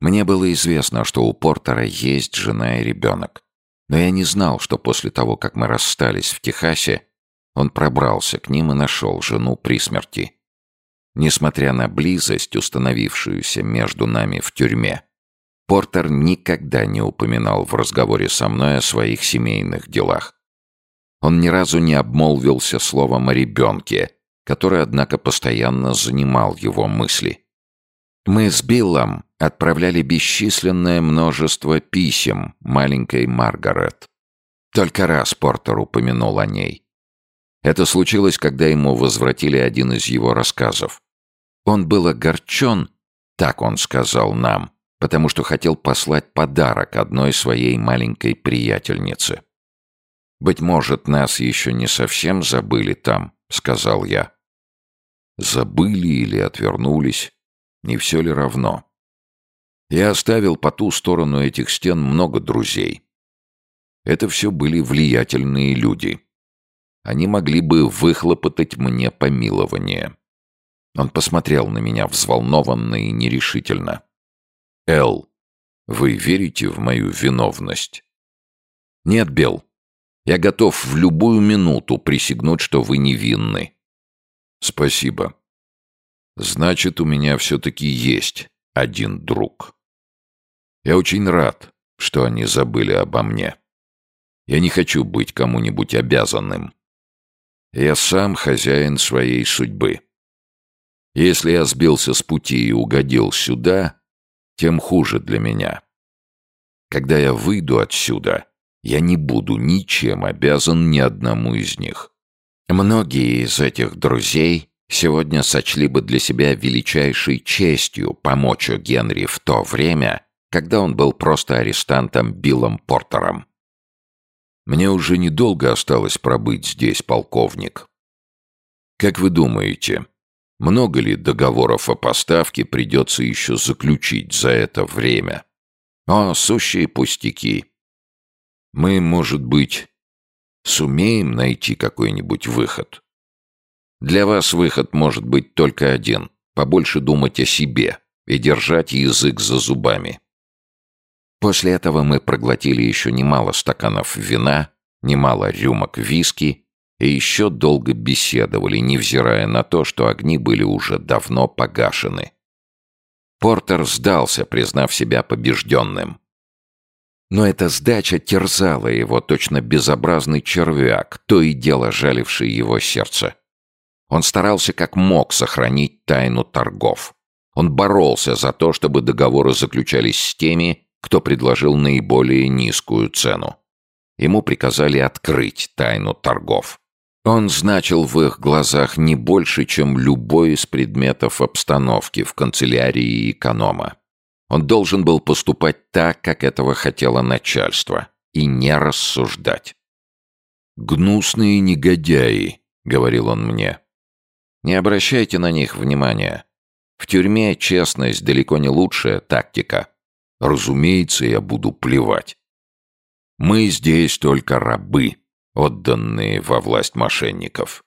Мне было известно, что у Портера есть жена и ребенок. Но я не знал, что после того, как мы расстались в Техасе, он пробрался к ним и нашел жену при смерти. Несмотря на близость, установившуюся между нами в тюрьме, Портер никогда не упоминал в разговоре со мной о своих семейных делах. Он ни разу не обмолвился словом о ребенке, который, однако, постоянно занимал его мысли. Мы с Биллом отправляли бесчисленное множество писем маленькой Маргарет. Только раз Портер упомянул о ней. Это случилось, когда ему возвратили один из его рассказов. Он был огорчен, так он сказал нам, потому что хотел послать подарок одной своей маленькой приятельнице. «Быть может, нас еще не совсем забыли там», — сказал я. Забыли или отвернулись, не все ли равно? Я оставил по ту сторону этих стен много друзей. Это все были влиятельные люди. Они могли бы выхлопотать мне помилование. Он посмотрел на меня взволнованно и нерешительно. «Эл, вы верите в мою виновность?» «Нет, Белл. Я готов в любую минуту присягнуть, что вы невинны». «Спасибо. Значит, у меня все-таки есть один друг». Я очень рад, что они забыли обо мне. Я не хочу быть кому-нибудь обязанным. Я сам хозяин своей судьбы. Если я сбился с пути и угодил сюда, тем хуже для меня. Когда я выйду отсюда, я не буду ничем обязан ни одному из них. Многие из этих друзей сегодня сочли бы для себя величайшей честью помочь Генри в то время, когда он был просто арестантом Биллом Портером. Мне уже недолго осталось пробыть здесь, полковник. Как вы думаете, много ли договоров о поставке придется еще заключить за это время? О, сущие пустяки. Мы, может быть, сумеем найти какой-нибудь выход? Для вас выход может быть только один — побольше думать о себе и держать язык за зубами. После этого мы проглотили еще немало стаканов вина, немало рюмок виски и еще долго беседовали, невзирая на то, что огни были уже давно погашены. Портер сдался, признав себя побежденным. Но эта сдача терзала его, точно безобразный червяк, то и дело жаливший его сердце. Он старался как мог сохранить тайну торгов. Он боролся за то, чтобы договоры заключались с теми, кто предложил наиболее низкую цену. Ему приказали открыть тайну торгов. Он значил в их глазах не больше, чем любой из предметов обстановки в канцелярии эконома. Он должен был поступать так, как этого хотело начальство, и не рассуждать. «Гнусные негодяи», — говорил он мне. «Не обращайте на них внимания. В тюрьме честность далеко не лучшая тактика. Разумеется, я буду плевать. Мы здесь только рабы, отданные во власть мошенников.